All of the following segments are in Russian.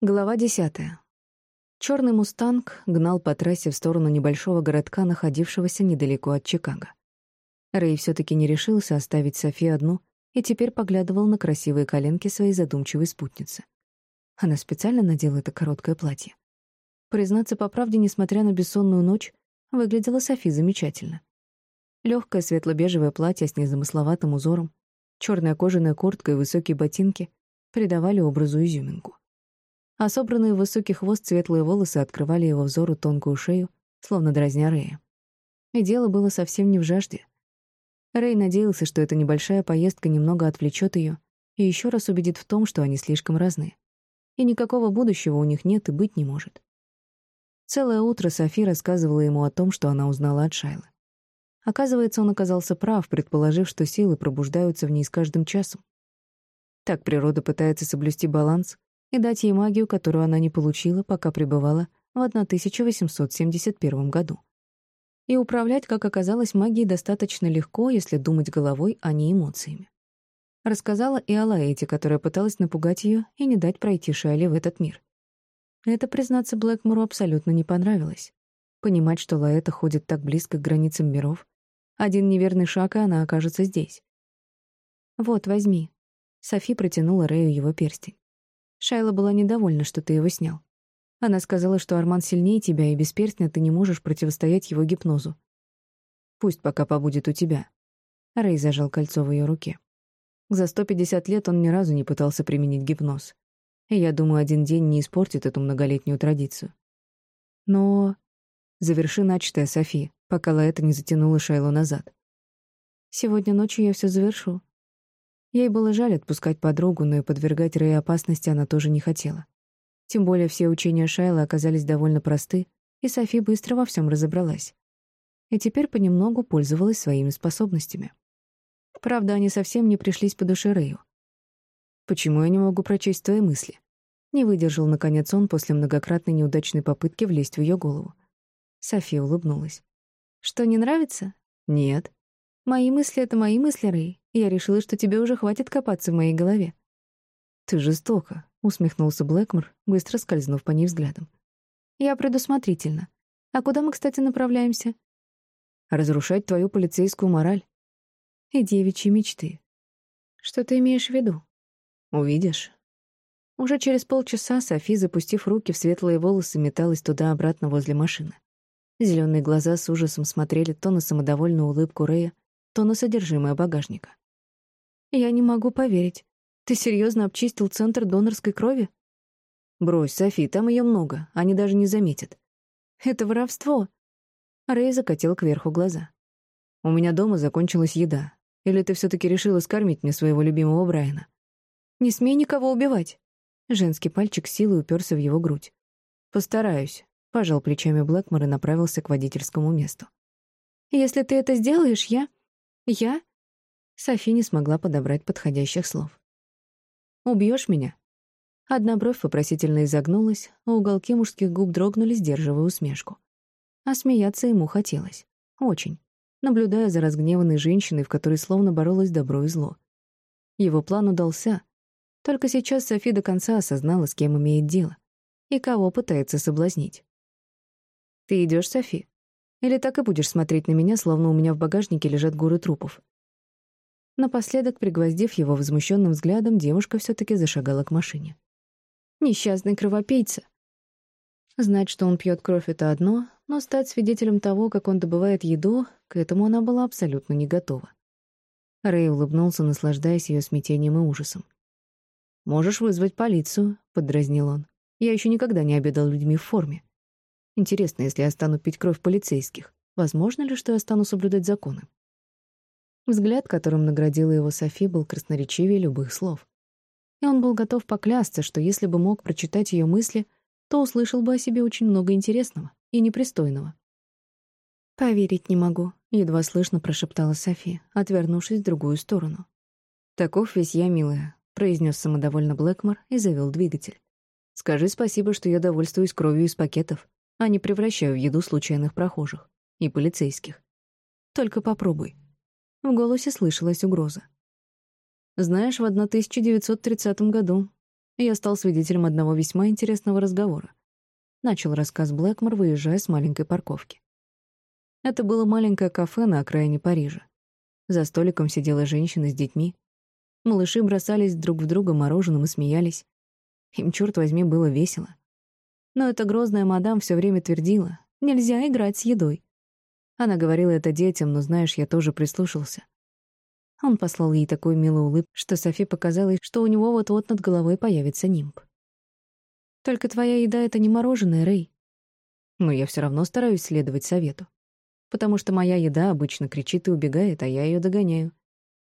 Глава десятая. Черный мустанг гнал по трассе в сторону небольшого городка, находившегося недалеко от Чикаго. Рэй все таки не решился оставить Софи одну и теперь поглядывал на красивые коленки своей задумчивой спутницы. Она специально надела это короткое платье. Признаться по правде, несмотря на бессонную ночь, выглядела Софи замечательно. Легкое светло-бежевое платье с незамысловатым узором, черная кожаная куртка и высокие ботинки придавали образу изюминку а собранные в высокий хвост светлые волосы открывали его взору тонкую шею, словно дразня Рэя. И дело было совсем не в жажде. Рэй надеялся, что эта небольшая поездка немного отвлечет ее и еще раз убедит в том, что они слишком разные. И никакого будущего у них нет и быть не может. Целое утро Софи рассказывала ему о том, что она узнала от Шайлы. Оказывается, он оказался прав, предположив, что силы пробуждаются в ней с каждым часом. Так природа пытается соблюсти баланс, и дать ей магию, которую она не получила, пока пребывала в 1871 году. И управлять, как оказалось, магией достаточно легко, если думать головой, а не эмоциями. Рассказала и о Лаэте, которая пыталась напугать ее и не дать пройти Шайли в этот мир. Это, признаться, Блэкмору абсолютно не понравилось. Понимать, что Лаэта ходит так близко к границам миров, один неверный шаг, и она окажется здесь. «Вот, возьми». Софи протянула Рэю его перстень. Шайла была недовольна, что ты его снял. Она сказала, что Арман сильнее тебя, и без перстня ты не можешь противостоять его гипнозу. Пусть пока побудет у тебя. Рэй зажал кольцо в ее руке. За 150 лет он ни разу не пытался применить гипноз. И я думаю, один день не испортит эту многолетнюю традицию. Но... Заверши начатое, Софи, пока Лаэта не затянула Шайлу назад. Сегодня ночью я все завершу. Ей было жаль отпускать подругу, но и подвергать Рэя опасности она тоже не хотела. Тем более все учения Шайла оказались довольно просты, и Софи быстро во всем разобралась. И теперь понемногу пользовалась своими способностями. Правда, они совсем не пришлись по душе Рэю. «Почему я не могу прочесть твои мысли?» Не выдержал, наконец, он после многократной неудачной попытки влезть в ее голову. София улыбнулась. «Что, не нравится?» «Нет». «Мои мысли — это мои мысли, Рэй. Я решила, что тебе уже хватит копаться в моей голове». «Ты жестоко», — усмехнулся Блэкмор, быстро скользнув по ней взглядом. «Я предусмотрительно. А куда мы, кстати, направляемся?» «Разрушать твою полицейскую мораль». «И девичьи мечты». «Что ты имеешь в виду?» «Увидишь». Уже через полчаса Софи, запустив руки в светлые волосы, металась туда-обратно возле машины. Зеленые глаза с ужасом смотрели то на самодовольную улыбку Рэя, то на содержимое багажника. «Я не могу поверить. Ты серьезно обчистил центр донорской крови?» «Брось, Софи, там ее много, они даже не заметят». «Это воровство!» Рэй закатил кверху глаза. «У меня дома закончилась еда. Или ты все таки решила скормить мне своего любимого Брайана?» «Не смей никого убивать!» Женский пальчик силой уперся в его грудь. «Постараюсь», — пожал плечами Блэкмор и направился к водительскому месту. «Если ты это сделаешь, я...» «Я?» Софи не смогла подобрать подходящих слов. «Убьешь меня?» Одна бровь вопросительно изогнулась, а уголки мужских губ дрогнули, сдерживая усмешку. А смеяться ему хотелось. Очень. Наблюдая за разгневанной женщиной, в которой словно боролось добро и зло. Его план удался. Только сейчас Софи до конца осознала, с кем имеет дело. И кого пытается соблазнить. «Ты идешь, Софи?» Или так и будешь смотреть на меня, словно у меня в багажнике лежат горы трупов?» Напоследок, пригвоздив его возмущенным взглядом, девушка все таки зашагала к машине. «Несчастный кровопийца!» Знать, что он пьет кровь, — это одно, но стать свидетелем того, как он добывает еду, к этому она была абсолютно не готова. Рэй улыбнулся, наслаждаясь ее смятением и ужасом. «Можешь вызвать полицию», — поддразнил он. «Я еще никогда не обедал людьми в форме. Интересно, если я стану пить кровь полицейских, возможно ли, что я стану соблюдать законы? Взгляд, которым наградила его Софи, был красноречивее любых слов. И он был готов поклясться, что если бы мог прочитать ее мысли, то услышал бы о себе очень много интересного и непристойного. «Поверить не могу», — едва слышно прошептала Софи, отвернувшись в другую сторону. «Таков весь я, милая», — произнес самодовольно Блэкмор и завел двигатель. «Скажи спасибо, что я довольствуюсь кровью из пакетов а не превращаю в еду случайных прохожих и полицейских. Только попробуй. В голосе слышалась угроза. Знаешь, в 1930 году я стал свидетелем одного весьма интересного разговора. Начал рассказ Блэкмор, выезжая с маленькой парковки. Это было маленькое кафе на окраине Парижа. За столиком сидела женщина с детьми. Малыши бросались друг в друга мороженым и смеялись. Им, черт возьми, было весело. Но эта грозная мадам все время твердила, нельзя играть с едой. Она говорила это детям, но, знаешь, я тоже прислушался. Он послал ей такую милую улыбку, что Софи показалось, что у него вот-вот над головой появится нимб. «Только твоя еда — это не мороженое, Рэй». Но я все равно стараюсь следовать совету. Потому что моя еда обычно кричит и убегает, а я ее догоняю.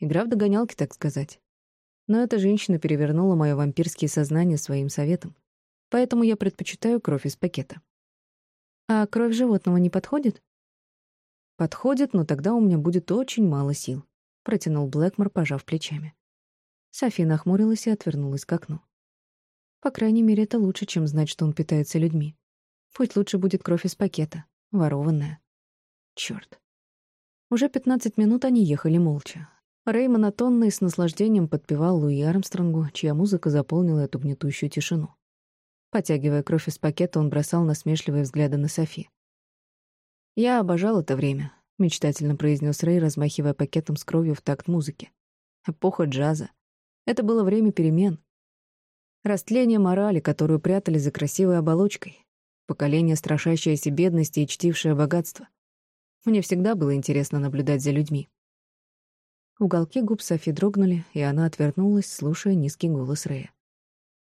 Игра в догонялки, так сказать. Но эта женщина перевернула мое вампирское сознание своим советом. Поэтому я предпочитаю кровь из пакета. А кровь животного не подходит? Подходит, но тогда у меня будет очень мало сил протянул Блэкмор, пожав плечами. Софи нахмурилась и отвернулась к окну. По крайней мере, это лучше, чем знать, что он питается людьми. Пусть лучше будет кровь из пакета, ворованная. Чёрт. Уже пятнадцать минут они ехали молча. Рэй монотонно и с наслаждением подпевал Луи Армстронгу, чья музыка заполнила эту гнетущую тишину. Потягивая кровь из пакета, он бросал насмешливые взгляды на Софи. «Я обожал это время мечтательно произнес Рэй, размахивая пакетом с кровью в такт музыки. Эпоха джаза. Это было время перемен. Растление морали, которую прятали за красивой оболочкой. Поколение, страшащееся бедности и чтившее богатство. Мне всегда было интересно наблюдать за людьми. Уголки губ Софи дрогнули, и она отвернулась, слушая низкий голос Рэя.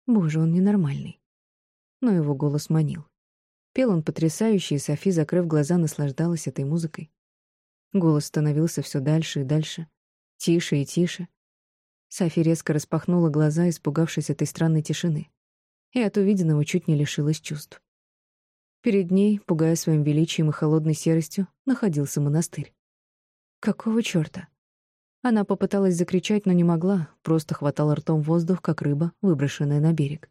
Боже, он ненормальный. Но его голос манил. Пел он потрясающе, и Софи, закрыв глаза, наслаждалась этой музыкой. Голос становился все дальше и дальше, тише и тише. Софи резко распахнула глаза, испугавшись этой странной тишины, и от увиденного чуть не лишилась чувств. Перед ней, пугая своим величием и холодной серостью, находился монастырь. Какого чёрта? Она попыталась закричать, но не могла, просто хватала ртом воздух, как рыба, выброшенная на берег.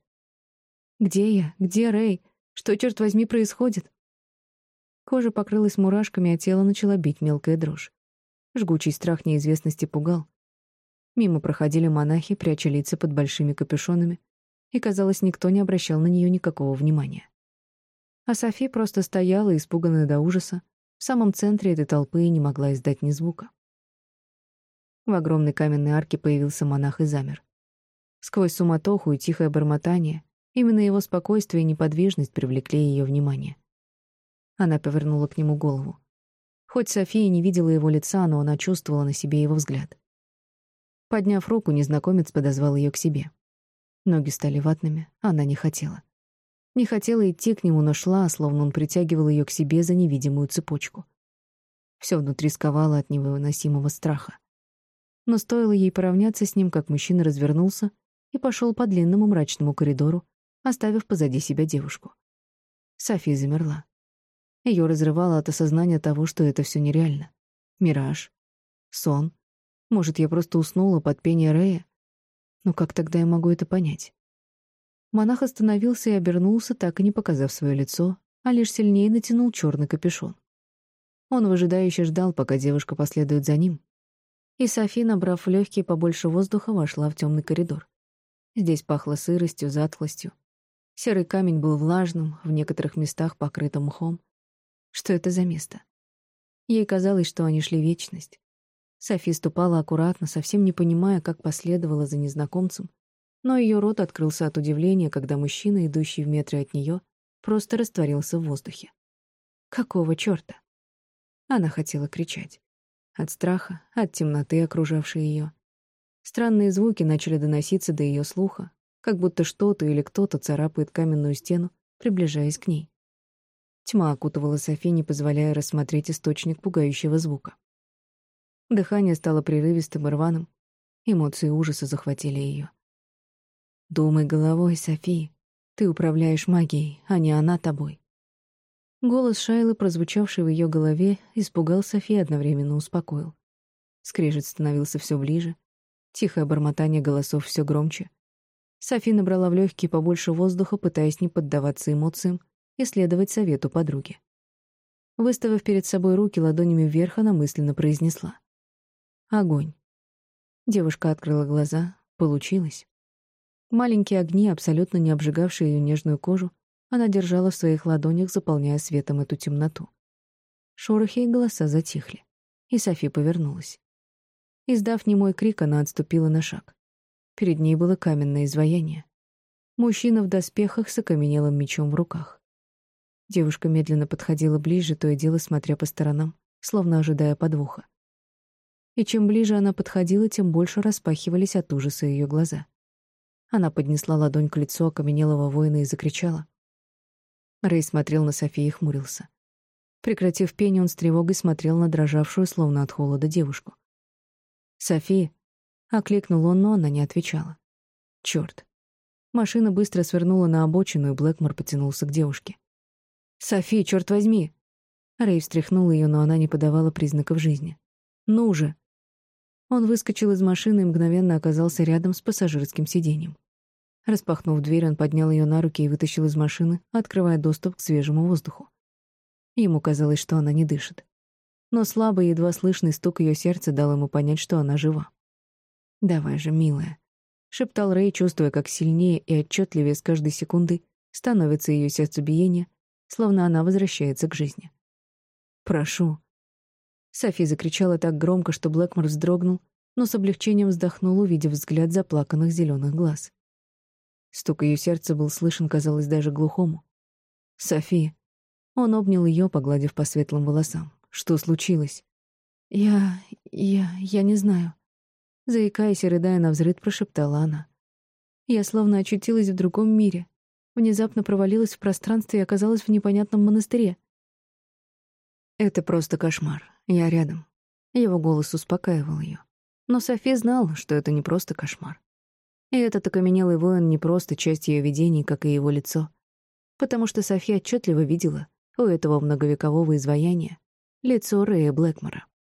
«Где я? Где Рэй? Что, черт возьми, происходит?» Кожа покрылась мурашками, а тело начало бить мелкая дрожь. Жгучий страх неизвестности пугал. Мимо проходили монахи, пряча лица под большими капюшонами, и, казалось, никто не обращал на нее никакого внимания. А Софи просто стояла, испуганная до ужаса, в самом центре этой толпы и не могла издать ни звука. В огромной каменной арке появился монах и замер. Сквозь суматоху и тихое бормотание именно его спокойствие и неподвижность привлекли ее внимание. Она повернула к нему голову. Хоть София не видела его лица, но она чувствовала на себе его взгляд. Подняв руку, незнакомец подозвал ее к себе. Ноги стали ватными, она не хотела. Не хотела идти к нему, но шла, словно он притягивал ее к себе за невидимую цепочку. Все внутри сковало от невыносимого страха. Но стоило ей поравняться с ним, как мужчина развернулся и пошел по длинному мрачному коридору, оставив позади себя девушку. София замерла. Ее разрывало от осознания того, что это все нереально. Мираж. Сон. Может, я просто уснула под пение Рея? Но как тогда я могу это понять? Монах остановился и обернулся, так и не показав свое лицо, а лишь сильнее натянул черный капюшон. Он выжидающе ждал, пока девушка последует за ним. И Софи, набрав легкие побольше воздуха, вошла в темный коридор. Здесь пахло сыростью, затхлостью. Серый камень был влажным, в некоторых местах покрытым мхом. Что это за место? Ей казалось, что они шли вечность. Софи ступала аккуратно, совсем не понимая, как последовала за незнакомцем, но ее рот открылся от удивления, когда мужчина, идущий в метре от нее, просто растворился в воздухе. Какого чёрта? Она хотела кричать. От страха, от темноты, окружавшей ее. Странные звуки начали доноситься до ее слуха, как будто что-то или кто-то царапает каменную стену, приближаясь к ней. Тьма окутывала Софи, не позволяя рассмотреть источник пугающего звука. Дыхание стало прерывистым и рваным. Эмоции ужаса захватили ее. «Думай головой, Софи. Ты управляешь магией, а не она тобой». Голос Шайлы, прозвучавший в ее голове, испугал Софи одновременно успокоил. Скрежет становился все ближе. Тихое бормотание голосов все громче. Софи набрала в легкие побольше воздуха, пытаясь не поддаваться эмоциям, и следовать совету подруги. Выставив перед собой руки ладонями вверх, она мысленно произнесла. «Огонь». Девушка открыла глаза. Получилось. Маленькие огни, абсолютно не обжигавшие ее нежную кожу, она держала в своих ладонях, заполняя светом эту темноту. Шорохи и голоса затихли, и Софи повернулась. Издав немой крик, она отступила на шаг. Перед ней было каменное изваяние. Мужчина в доспехах с окаменелым мечом в руках. Девушка медленно подходила ближе, то и дело смотря по сторонам, словно ожидая подвоха. И чем ближе она подходила, тем больше распахивались от ужаса ее глаза. Она поднесла ладонь к лицу окаменелого воина и закричала. Рэй смотрел на Софию и хмурился. Прекратив пение, он с тревогой смотрел на дрожавшую, словно от холода, девушку. «Софи!» — окликнул он, но она не отвечала. Черт! Машина быстро свернула на обочину, и Блэкмор потянулся к девушке. «Софи, черт возьми!» Рэй встряхнул ее, но она не подавала признаков жизни. «Ну же!» Он выскочил из машины и мгновенно оказался рядом с пассажирским сиденьем. Распахнув дверь, он поднял ее на руки и вытащил из машины, открывая доступ к свежему воздуху. Ему казалось, что она не дышит. Но слабый, едва слышный стук ее сердца дал ему понять, что она жива. «Давай же, милая», — шептал Рэй, чувствуя, как сильнее и отчетливее с каждой секундой становится ее сердцебиение, словно она возвращается к жизни. «Прошу». Софи закричала так громко, что Блэкмор вздрогнул, но с облегчением вздохнул, увидев взгляд заплаканных зеленых глаз. Стук ее сердца был слышен, казалось, даже глухому. «Софи». Он обнял ее, погладив по светлым волосам. «Что случилось?» «Я... я... я не знаю». Заикаясь и рыдая на взрыд, прошептала она. Я словно очутилась в другом мире. Внезапно провалилась в пространстве и оказалась в непонятном монастыре. «Это просто кошмар. Я рядом». Его голос успокаивал ее. Но София знала, что это не просто кошмар. И этот окаменелый воин не просто часть ее видений, как и его лицо. Потому что София отчетливо видела у этого многовекового изваяния лицо Рэя Блэкмора.